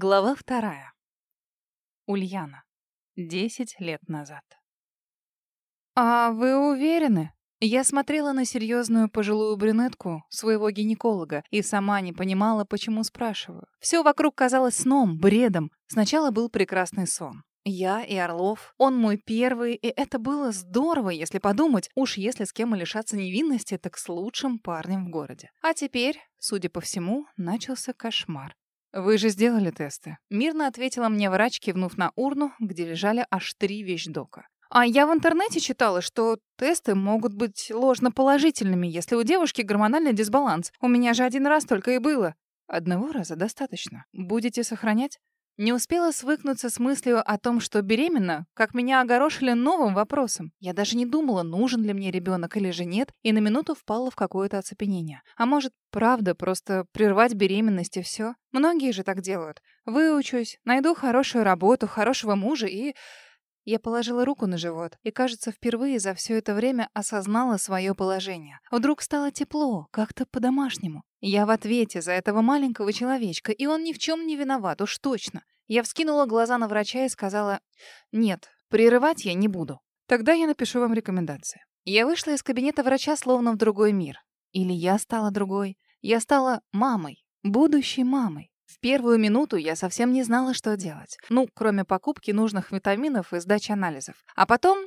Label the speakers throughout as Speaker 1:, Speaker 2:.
Speaker 1: Глава вторая. Ульяна. Десять лет назад. «А вы уверены?» Я смотрела на серьезную пожилую брюнетку, своего гинеколога, и сама не понимала, почему спрашиваю. Все вокруг казалось сном, бредом. Сначала был прекрасный сон. Я и Орлов. Он мой первый, и это было здорово, если подумать. Уж если с кем и лишаться невинности, так с лучшим парнем в городе. А теперь, судя по всему, начался кошмар. «Вы же сделали тесты?» Мирно ответила мне врач, кивнув на урну, где лежали аж три вещдока. А я в интернете читала, что тесты могут быть ложноположительными, если у девушки гормональный дисбаланс. У меня же один раз только и было. Одного раза достаточно. Будете сохранять? Не успела свыкнуться с мыслью о том, что беременна, как меня огорошили новым вопросом. Я даже не думала, нужен ли мне ребенок или же нет, и на минуту впала в какое-то оцепенение. А может, правда, просто прервать беременность и все? Многие же так делают. Выучусь, найду хорошую работу, хорошего мужа и... Я положила руку на живот и, кажется, впервые за все это время осознала свое положение. Вдруг стало тепло, как-то по-домашнему. Я в ответе за этого маленького человечка, и он ни в чем не виноват, уж точно. Я вскинула глаза на врача и сказала, «Нет, прерывать я не буду. Тогда я напишу вам рекомендации». Я вышла из кабинета врача словно в другой мир. Или я стала другой. Я стала мамой, будущей мамой. Первую минуту я совсем не знала, что делать. Ну, кроме покупки нужных витаминов и сдачи анализов. А потом...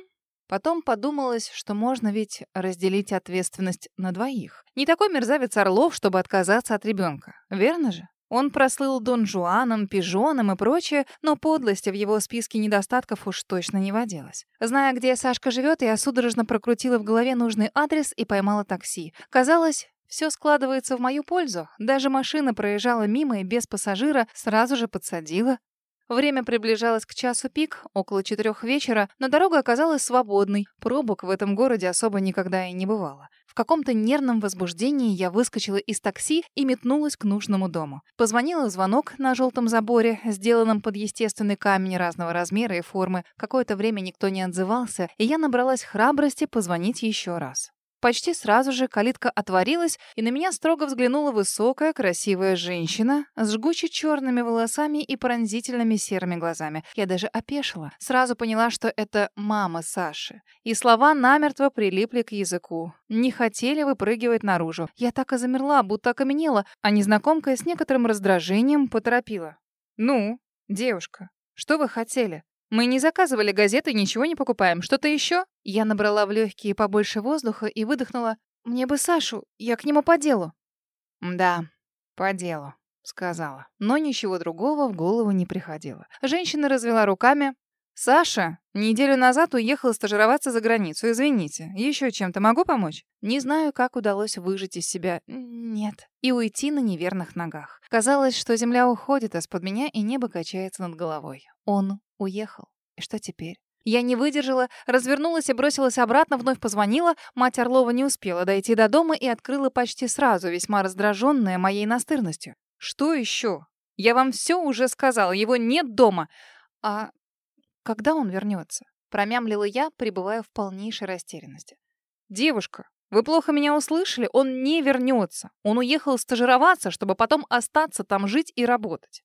Speaker 1: Потом подумалось, что можно ведь разделить ответственность на двоих. Не такой мерзавец Орлов, чтобы отказаться от ребенка. Верно же? Он прослыл Дон Жуаном, Пижоном и прочее, но подлости в его списке недостатков уж точно не водилось. Зная, где Сашка живет, я судорожно прокрутила в голове нужный адрес и поймала такси. Казалось, все складывается в мою пользу. Даже машина проезжала мимо и без пассажира сразу же подсадила. Время приближалось к часу пик, около четырех вечера, но дорога оказалась свободной. Пробок в этом городе особо никогда и не бывало. В каком-то нервном возбуждении я выскочила из такси и метнулась к нужному дому. Позвонила звонок на желтом заборе, сделанном под естественный камень разного размера и формы. Какое-то время никто не отзывался, и я набралась храбрости позвонить еще раз. Почти сразу же калитка отворилась, и на меня строго взглянула высокая, красивая женщина с жгуче черными волосами и пронзительными серыми глазами. Я даже опешила. Сразу поняла, что это мама Саши. И слова намертво прилипли к языку. Не хотели выпрыгивать наружу. Я так и замерла, будто окаменела, а незнакомка с некоторым раздражением поторопила. «Ну, девушка, что вы хотели?» Мы не заказывали газеты, ничего не покупаем. Что-то еще? Я набрала в легкие побольше воздуха и выдохнула. Мне бы Сашу, я к нему по делу. Да, по делу, сказала. Но ничего другого в голову не приходило. Женщина развела руками. Саша неделю назад уехал стажироваться за границу. Извините, еще чем-то могу помочь? Не знаю, как удалось выжить из себя. Нет. И уйти на неверных ногах. Казалось, что земля уходит из-под меня, и небо качается над головой. Он Уехал. И что теперь? Я не выдержала, развернулась и бросилась обратно, вновь позвонила. Мать Орлова не успела дойти до дома и открыла почти сразу, весьма раздраженная моей настырностью. «Что еще? Я вам все уже сказала, его нет дома. А когда он вернется?» Промямлила я, пребывая в полнейшей растерянности. «Девушка, вы плохо меня услышали? Он не вернется. Он уехал стажироваться, чтобы потом остаться там жить и работать.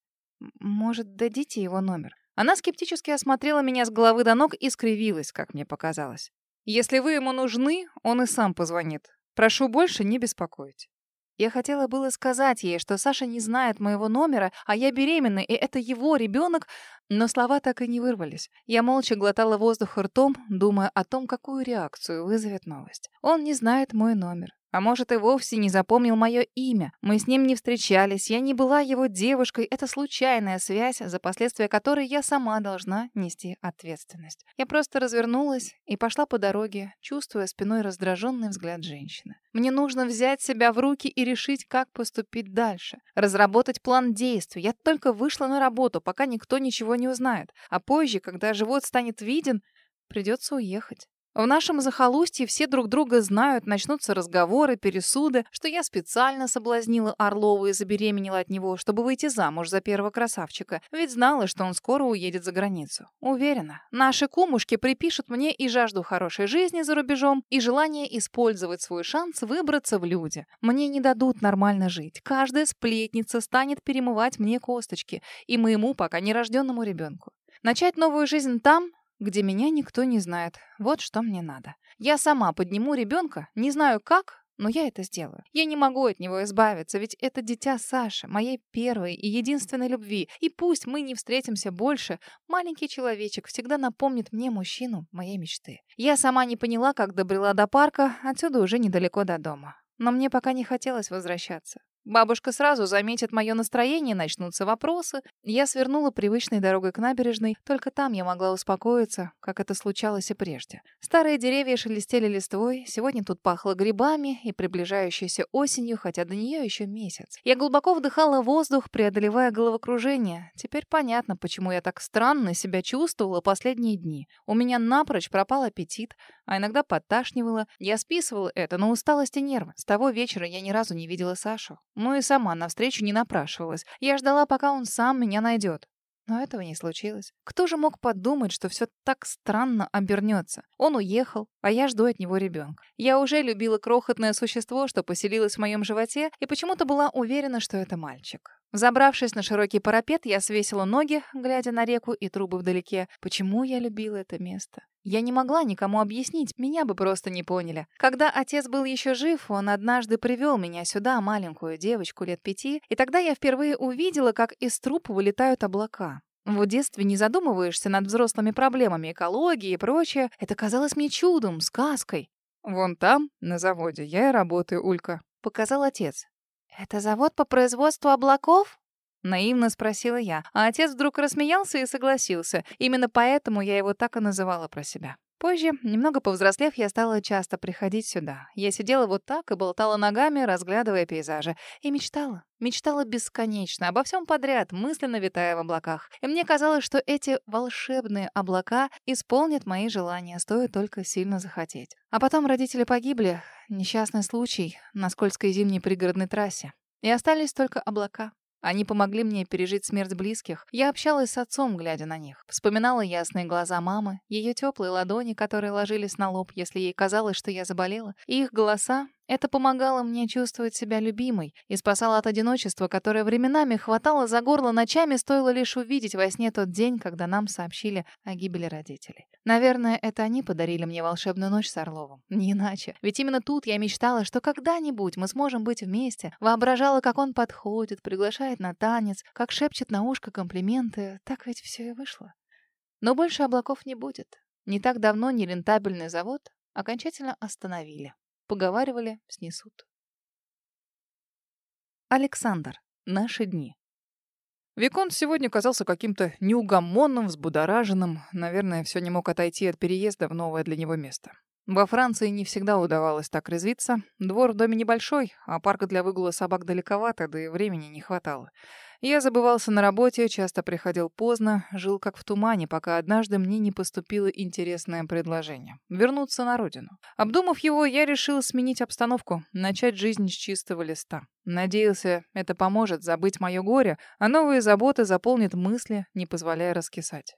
Speaker 1: Может, дадите его номер?» Она скептически осмотрела меня с головы до ног и скривилась, как мне показалось. «Если вы ему нужны, он и сам позвонит. Прошу больше не беспокоить». Я хотела было сказать ей, что Саша не знает моего номера, а я беременна, и это его ребенок, но слова так и не вырвались. Я молча глотала воздух ртом, думая о том, какую реакцию вызовет новость. Он не знает мой номер. А может, и вовсе не запомнил мое имя. Мы с ним не встречались, я не была его девушкой. Это случайная связь, за последствия которой я сама должна нести ответственность. Я просто развернулась и пошла по дороге, чувствуя спиной раздраженный взгляд женщины. Мне нужно взять себя в руки и решить, как поступить дальше. Разработать план действий. Я только вышла на работу, пока никто ничего не узнает. А позже, когда живот станет виден, придется уехать. В нашем захолустье все друг друга знают, начнутся разговоры, пересуды, что я специально соблазнила Орлова и забеременела от него, чтобы выйти замуж за первого красавчика, ведь знала, что он скоро уедет за границу. Уверена, наши кумушки припишут мне и жажду хорошей жизни за рубежом, и желание использовать свой шанс выбраться в люди. Мне не дадут нормально жить. Каждая сплетница станет перемывать мне косточки и моему пока нерожденному ребенку. Начать новую жизнь там, где меня никто не знает. Вот что мне надо. Я сама подниму ребенка, не знаю как, но я это сделаю. Я не могу от него избавиться, ведь это дитя Саши, моей первой и единственной любви. И пусть мы не встретимся больше, маленький человечек всегда напомнит мне мужчину моей мечты. Я сама не поняла, как добрела до парка, отсюда уже недалеко до дома. Но мне пока не хотелось возвращаться. Бабушка сразу заметит мое настроение, начнутся вопросы. Я свернула привычной дорогой к набережной, только там я могла успокоиться, как это случалось и прежде. Старые деревья шелестели листвой, сегодня тут пахло грибами и приближающейся осенью, хотя до нее еще месяц. Я глубоко вдыхала воздух, преодолевая головокружение. Теперь понятно, почему я так странно себя чувствовала последние дни. У меня напрочь пропал аппетит, а иногда подташнивало. Я списывала это на усталость и нервы. С того вечера я ни разу не видела Сашу. Ну и сама навстречу не напрашивалась. Я ждала, пока он сам меня найдет. Но этого не случилось. Кто же мог подумать, что все так странно обернется? Он уехал, а я жду от него ребенка. Я уже любила крохотное существо, что поселилось в моем животе, и почему-то была уверена, что это мальчик. Забравшись на широкий парапет, я свесила ноги, глядя на реку и трубы вдалеке. Почему я любила это место? Я не могла никому объяснить, меня бы просто не поняли. Когда отец был еще жив, он однажды привел меня сюда, маленькую девочку лет пяти, и тогда я впервые увидела, как из труб вылетают облака. В детстве не задумываешься над взрослыми проблемами экологии и прочее. Это казалось мне чудом, сказкой. «Вон там, на заводе, я и работаю, Улька», — показал отец. «Это завод по производству облаков?» Наивно спросила я, а отец вдруг рассмеялся и согласился. Именно поэтому я его так и называла про себя. Позже, немного повзрослев, я стала часто приходить сюда. Я сидела вот так и болтала ногами, разглядывая пейзажи. И мечтала. Мечтала бесконечно, обо всем подряд, мысленно витая в облаках. И мне казалось, что эти волшебные облака исполнят мои желания, стоит только сильно захотеть. А потом родители погибли. Несчастный случай на скользкой зимней пригородной трассе. И остались только облака. Они помогли мне пережить смерть близких. Я общалась с отцом, глядя на них. Вспоминала ясные глаза мамы, ее теплые ладони, которые ложились на лоб, если ей казалось, что я заболела, и их голоса, это помогало мне чувствовать себя любимой и спасало от одиночества, которое временами хватало за горло ночами, стоило лишь увидеть во сне тот день, когда нам сообщили о гибели родителей. Наверное, это они подарили мне волшебную ночь с Орловым. Не иначе. Ведь именно тут я мечтала, что когда-нибудь мы сможем быть вместе. Воображала, как он подходит, приглашает на танец, как шепчет на ушко комплименты. Так ведь все и вышло. Но больше облаков не будет. Не так давно нерентабельный завод окончательно остановили. Поговаривали, снесут. Александр. Наши дни.
Speaker 2: Виконт сегодня казался каким-то неугомонным, взбудораженным. Наверное, все не мог отойти от переезда в новое для него место. Во Франции не всегда удавалось так развиться. Двор в доме небольшой, а парка для выгула собак далековато, да и времени не хватало. Я забывался на работе, часто приходил поздно, жил как в тумане, пока однажды мне не поступило интересное предложение — вернуться на родину. Обдумав его, я решил сменить обстановку, начать жизнь с чистого листа. Надеялся, это поможет забыть мое горе, а новые заботы заполнят мысли, не позволяя раскисать.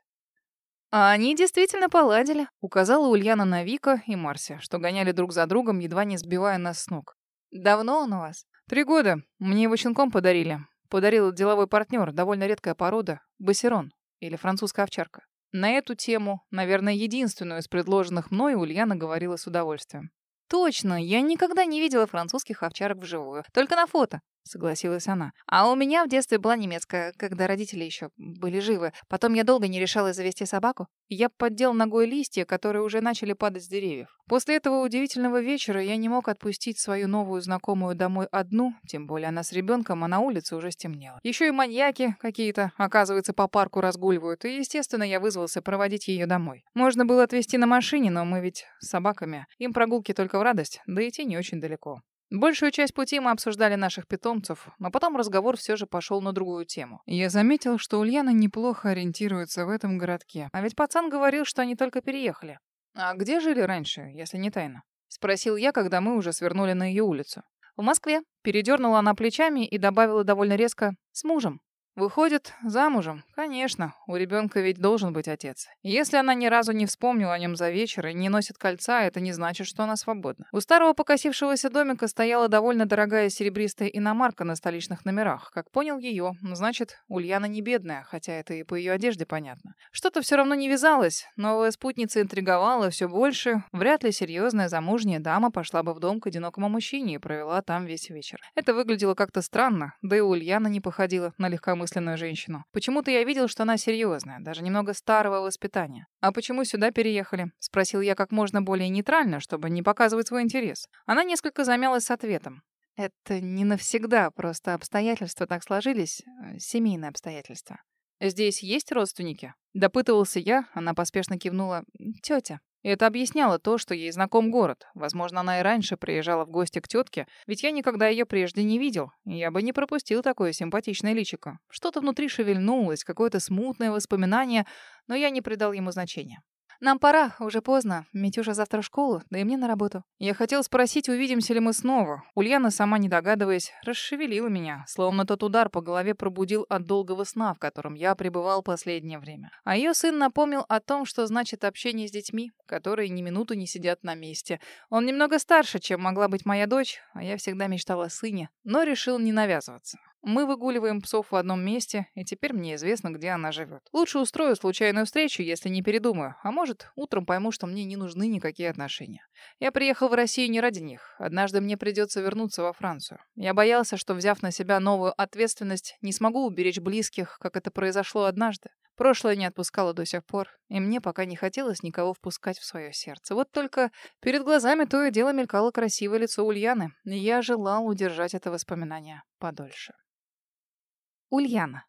Speaker 1: А они действительно поладили, указала Ульяна на Вика и Марси, что гоняли друг за другом, едва не сбивая нас с ног. Давно он у вас?
Speaker 2: Три года. Мне его щенком подарили. Подарил деловой партнер, довольно редкая порода, бассерон или французская овчарка. На эту тему, наверное, единственную из предложенных мной, Ульяна говорила с удовольствием.
Speaker 1: «Точно, я никогда не видела французских овчарок вживую. Только на фото согласилась она. А у меня в детстве была немецкая, когда родители еще были живы. Потом я долго не решалась завести собаку. Я поддел ногой листья, которые уже начали падать с деревьев. После этого удивительного вечера я не мог отпустить свою новую знакомую домой одну, тем более она с ребенком, а на улице уже стемнело. Еще и маньяки какие-то, оказывается, по парку разгуливают, и, естественно, я вызвался проводить ее домой. Можно было отвезти на машине, но мы ведь с собаками. Им прогулки только в радость, да идти не очень далеко. Большую часть пути мы обсуждали наших питомцев, но потом разговор все же пошел на другую тему. Я заметил, что Ульяна неплохо ориентируется в этом городке. А ведь пацан говорил, что они только переехали.
Speaker 2: «А где жили раньше, если не тайна?» — спросил я, когда мы уже свернули на ее улицу.
Speaker 1: «В Москве». Передернула она плечами и добавила довольно резко «с мужем».
Speaker 2: Выходит, замужем. Конечно, у ребенка ведь должен быть отец. Если она ни разу не вспомнила о нем за вечер и не носит кольца, это не значит, что она свободна. У старого покосившегося домика стояла довольно дорогая серебристая иномарка на столичных номерах. Как понял ее, значит, Ульяна не бедная, хотя это и по ее одежде понятно. Что-то все равно не вязалось. Новая спутница интриговала все больше. Вряд ли серьезная замужняя дама пошла бы в дом к одинокому мужчине и провела там весь вечер. Это выглядело как-то странно, да и Ульяна не походила на легкомысленную женщину. Почему-то я видел, что она серьезная, даже немного старого воспитания. «А почему сюда переехали?» — спросил я как можно более нейтрально, чтобы не показывать свой интерес. Она несколько замялась с ответом.
Speaker 1: «Это не навсегда, просто обстоятельства так сложились, э, семейные обстоятельства».
Speaker 2: «Здесь есть родственники?» Допытывался я, она поспешно кивнула.
Speaker 1: «Тетя».
Speaker 2: Это объясняло то, что ей знаком город. Возможно, она и раньше приезжала в гости к тетке, ведь я никогда ее прежде не видел. Я бы не пропустил такое симпатичное личико. Что-то внутри шевельнулось, какое-то смутное воспоминание, но я не придал ему значения.
Speaker 1: Нам пора, уже поздно. Митюша завтра в школу, да и мне на работу.
Speaker 2: Я хотел спросить, увидимся ли мы снова. Ульяна, сама не догадываясь, расшевелила меня, словно тот удар по голове пробудил от долгого сна, в котором я пребывал последнее время. А ее сын напомнил о том, что значит общение с детьми, которые ни минуту не сидят на месте. Он немного старше, чем могла быть моя дочь, а я всегда мечтала о сыне, но решил не навязываться. Мы выгуливаем псов в одном месте, и теперь мне известно, где она живет. Лучше устрою случайную встречу, если не передумаю. А может, утром пойму, что мне не нужны никакие отношения. Я приехал в Россию не ради них. Однажды мне придется вернуться во Францию. Я боялся, что, взяв на себя новую ответственность, не смогу уберечь близких, как это произошло однажды. Прошлое не отпускало до сих пор, и мне пока не хотелось никого впускать в свое сердце. Вот только перед глазами то и дело мелькало красивое лицо Ульяны, и я желал удержать это воспоминание подольше.
Speaker 1: Ульяна.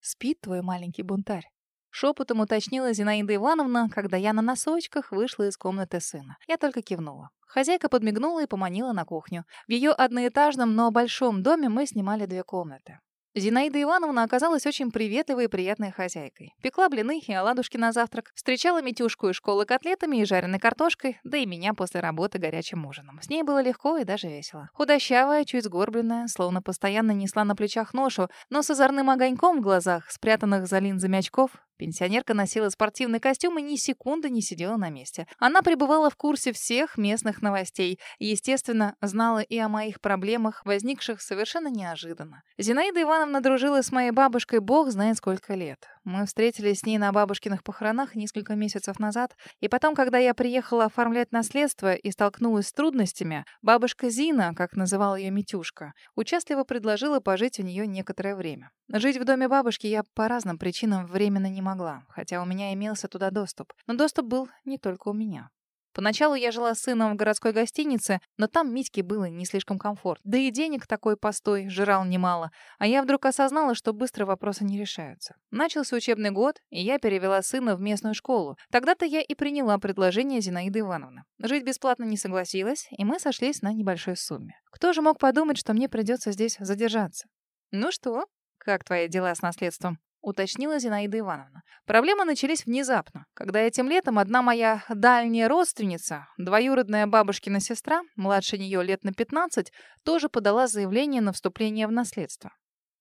Speaker 1: Спит твой маленький бунтарь. Шепотом уточнила Зинаида Ивановна, когда я на носочках вышла из комнаты сына. Я только кивнула. Хозяйка подмигнула и поманила на кухню. В ее одноэтажном, но большом доме мы снимали две комнаты. Зинаида Ивановна оказалась очень приветливой и приятной хозяйкой. Пекла блины и оладушки на завтрак, встречала Митюшку из школы котлетами и жареной картошкой, да и меня после работы горячим ужином. С ней было легко и даже весело. Худощавая, чуть сгорбленная, словно постоянно несла на плечах ношу, но с озорным огоньком в глазах, спрятанных за линзами очков, Пенсионерка носила спортивный костюм и ни секунды не сидела на месте. Она пребывала в курсе всех местных новостей и, естественно, знала и о моих проблемах, возникших совершенно неожиданно. Зинаида Ивановна дружила с моей бабушкой бог знает сколько лет. Мы встретились с ней на бабушкиных похоронах несколько месяцев назад, и потом, когда я приехала оформлять наследство и столкнулась с трудностями, бабушка Зина, как называла ее Митюшка, участливо предложила пожить у нее некоторое время. Жить в доме бабушки я по разным причинам временно не могла, хотя у меня имелся туда доступ. Но доступ был не только у меня. Поначалу я жила с сыном в городской гостинице, но там Митьке было не слишком комфортно. Да и денег такой постой жрал немало. А я вдруг осознала, что быстро вопросы не решаются. Начался учебный год, и я перевела сына в местную школу. Тогда-то я и приняла предложение Зинаиды Ивановны. Жить бесплатно не согласилась, и мы сошлись на небольшой сумме. Кто же мог подумать, что мне придется здесь задержаться? «Ну что, как твои дела с наследством?» — уточнила Зинаида Ивановна. Проблемы начались внезапно, когда этим летом одна моя дальняя родственница, двоюродная бабушкина сестра, младше нее лет на 15, тоже подала заявление на вступление в наследство.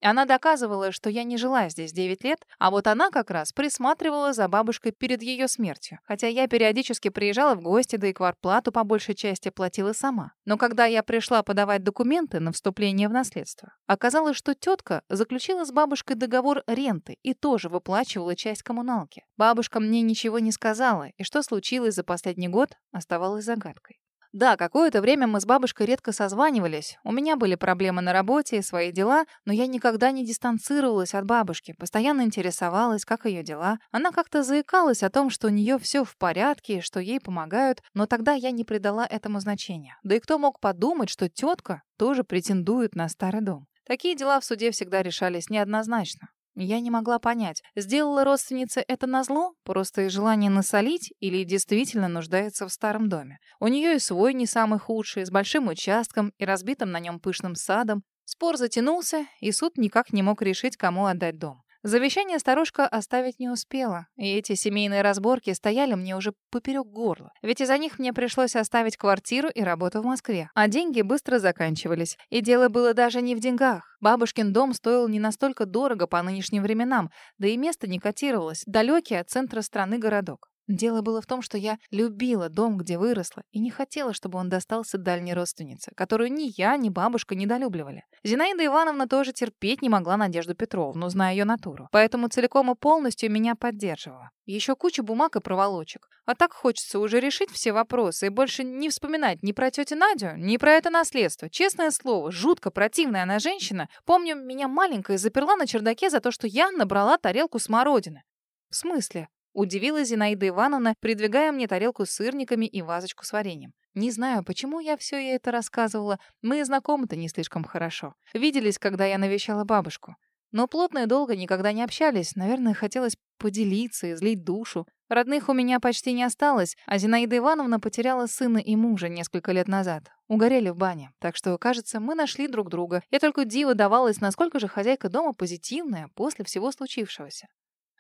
Speaker 1: Она доказывала, что я не жила здесь 9 лет, а вот она как раз присматривала за бабушкой перед ее смертью. Хотя я периодически приезжала в гости, да и квартплату по большей части платила сама. Но когда я пришла подавать документы на вступление в наследство, оказалось, что тетка заключила с бабушкой договор ренты и тоже выплачивала часть коммуналки. Бабушка мне ничего не сказала, и что случилось за последний год, оставалось загадкой. Да, какое-то время мы с бабушкой редко созванивались. У меня были проблемы на работе и свои дела, но я никогда не дистанцировалась от бабушки, постоянно интересовалась, как ее дела. Она как-то заикалась о том, что у нее все в порядке, что ей помогают, но тогда я не придала этому значения. Да и кто мог подумать, что тетка тоже претендует на старый дом? Такие дела в суде всегда решались неоднозначно. Я не могла понять, сделала родственница это назло, просто из желания насолить, или действительно нуждается в старом доме. У нее и свой не самый худший, с большим участком и разбитым на нем пышным садом. Спор затянулся, и суд никак не мог решить, кому отдать дом. Завещание старушка оставить не успела, и эти семейные разборки стояли мне уже поперек горла. Ведь из-за них мне пришлось оставить квартиру и работу в Москве. А деньги быстро заканчивались. И дело было даже не в деньгах. Бабушкин дом стоил не настолько дорого по нынешним временам, да и место не котировалось, далекий от центра страны городок. Дело было в том, что я любила дом, где выросла, и не хотела, чтобы он достался дальней родственнице, которую ни я, ни бабушка недолюбливали. Зинаида Ивановна тоже терпеть не могла Надежду Петровну, зная ее натуру. Поэтому целиком и полностью меня поддерживала. Еще куча бумаг и проволочек. А так хочется уже решить все вопросы и больше не вспоминать ни про тетю Надю, ни про это наследство. Честное слово, жутко противная она женщина. Помню, меня маленькая заперла на чердаке за то, что я набрала тарелку смородины. В смысле? Удивила Зинаида Ивановна, придвигая мне тарелку с сырниками и вазочку с вареньем. Не знаю, почему я все ей это рассказывала. Мы знакомы-то не слишком хорошо. Виделись, когда я навещала бабушку. Но плотно и долго никогда не общались. Наверное, хотелось поделиться, излить душу. Родных у меня почти не осталось, а Зинаида Ивановна потеряла сына и мужа несколько лет назад. Угорели в бане. Так что, кажется, мы нашли друг друга. Я только диво давалась, насколько же хозяйка дома позитивная после всего случившегося.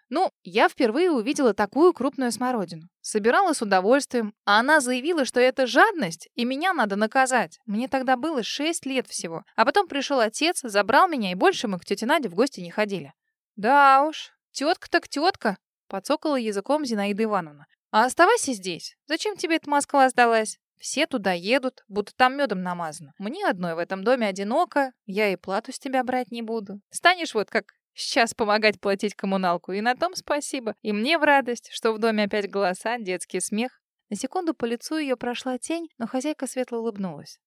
Speaker 1: Ну, я впервые увидела такую крупную смородину. Собирала с удовольствием, а она заявила, что это жадность, и меня надо наказать. Мне тогда было шесть лет всего. А потом пришел отец, забрал меня, и больше мы к тете Наде в гости не ходили. Да уж, тетка так тетка, подсокала языком Зинаида Ивановна. А оставайся здесь. Зачем тебе эта Москва сдалась? Все туда едут, будто там медом намазано. Мне одной в этом доме одиноко, я и плату с тебя брать не буду. Станешь вот как Сейчас помогать платить коммуналку, и на том спасибо. И мне в радость, что в доме опять голоса, детский смех. На секунду по лицу ее прошла тень, но хозяйка светло улыбнулась.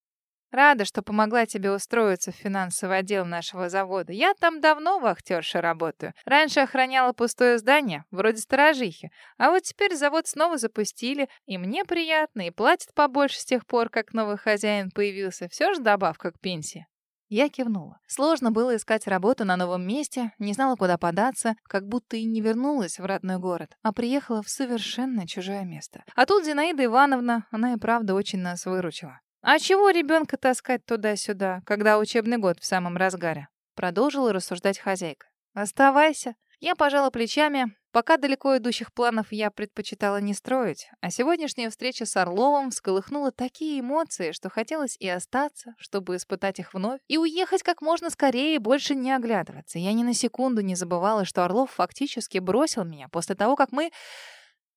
Speaker 1: Рада, что помогла тебе устроиться в финансовый отдел нашего завода. Я там давно вахтерша работаю. Раньше охраняла пустое здание, вроде сторожихи. А вот теперь завод снова запустили, и мне приятно, и платят побольше с тех пор, как новый хозяин появился. Все же добавка к пенсии. Я кивнула. Сложно было искать работу на новом месте, не знала, куда податься, как будто и не вернулась в родной город, а приехала в совершенно чужое место. А тут Зинаида Ивановна, она и правда очень нас выручила. «А чего ребенка таскать туда-сюда, когда учебный год в самом разгаре?» Продолжила рассуждать хозяйка. «Оставайся». Я пожала плечами, Пока далеко идущих планов я предпочитала не строить, а сегодняшняя встреча с Орловым всколыхнула такие эмоции, что хотелось и остаться, чтобы испытать их вновь, и уехать как можно скорее и больше не оглядываться. Я ни на секунду не забывала, что Орлов фактически бросил меня после того, как мы...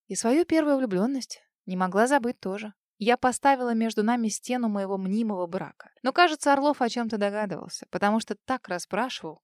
Speaker 1: И свою первую влюбленность не могла забыть тоже. Я поставила между нами стену моего мнимого брака. Но, кажется, Орлов о чем-то догадывался, потому что так расспрашивал.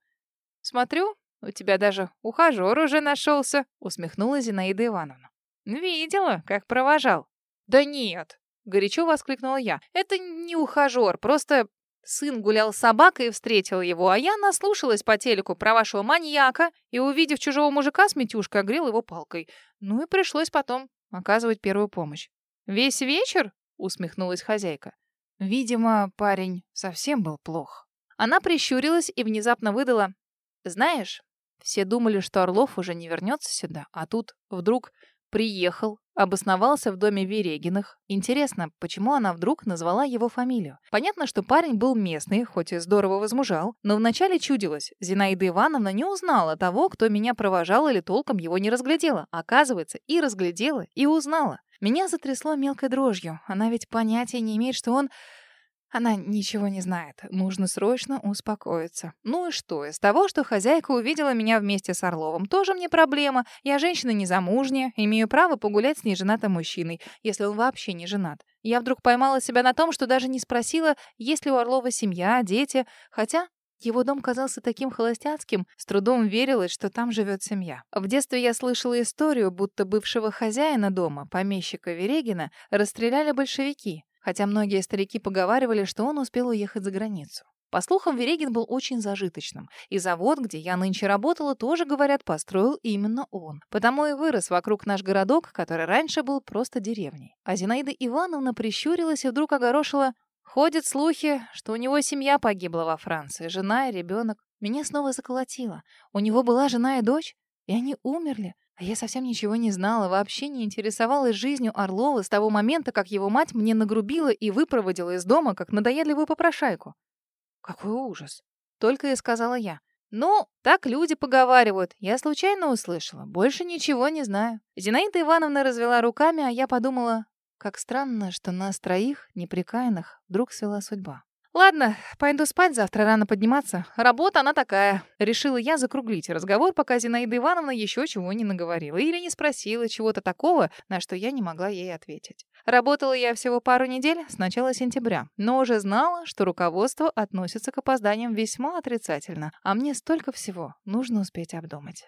Speaker 1: Смотрю, «У тебя даже ухажер уже нашелся», — усмехнула Зинаида Ивановна. «Видела, как провожал». «Да нет», — горячо воскликнула я. «Это не ухажер, просто сын гулял с собакой и встретил его, а я наслушалась по телеку про вашего маньяка и, увидев чужого мужика с метюшкой, огрел его палкой. Ну и пришлось потом оказывать первую помощь». «Весь вечер?» — усмехнулась хозяйка. Видимо, парень совсем был плох. Она прищурилась и внезапно выдала. «Знаешь, все думали, что Орлов уже не вернется сюда, а тут вдруг приехал, обосновался в доме Верегиных. Интересно, почему она вдруг назвала его фамилию? Понятно, что парень был местный, хоть и здорово возмужал, но вначале чудилось. Зинаида Ивановна не узнала того, кто меня провожал или толком его не разглядела. Оказывается, и разглядела, и узнала. Меня затрясло мелкой дрожью. Она ведь понятия не имеет, что он... Она ничего не знает. Нужно срочно успокоиться. Ну и что? Из того, что хозяйка увидела меня вместе с Орловым, тоже мне проблема. Я женщина незамужняя, имею право погулять с неженатым мужчиной, если он вообще не женат. Я вдруг поймала себя на том, что даже не спросила, есть ли у Орлова семья, дети, хотя его дом казался таким холостяцким, с трудом верилось, что там живет семья. В детстве я слышала историю, будто бывшего хозяина дома, помещика Верегина, расстреляли большевики хотя многие старики поговаривали, что он успел уехать за границу. По слухам, Верегин был очень зажиточным, и завод, где я нынче работала, тоже, говорят, построил именно он. Потому и вырос вокруг наш городок, который раньше был просто деревней. А Зинаида Ивановна прищурилась и вдруг огорошила Ходят слухи, что у него семья погибла во Франции, жена и ребенок. Меня снова заколотило. У него была жена и дочь, и они умерли. А я совсем ничего не знала, вообще не интересовалась жизнью Орлова с того момента, как его мать мне нагрубила и выпроводила из дома, как надоедливую попрошайку. Какой ужас. Только и сказала я. «Ну, так люди поговаривают. Я случайно услышала. Больше ничего не знаю». Зинаида Ивановна развела руками, а я подумала, как странно, что нас троих, неприкаянных, вдруг свела судьба. Ладно, пойду спать, завтра рано подниматься. Работа она такая. Решила я закруглить разговор, пока Зинаида Ивановна еще чего не наговорила или не спросила чего-то такого, на что я не могла ей ответить. Работала я всего пару недель, с начала сентября, но уже знала, что руководство относится к опозданиям весьма отрицательно, а мне столько всего нужно успеть обдумать.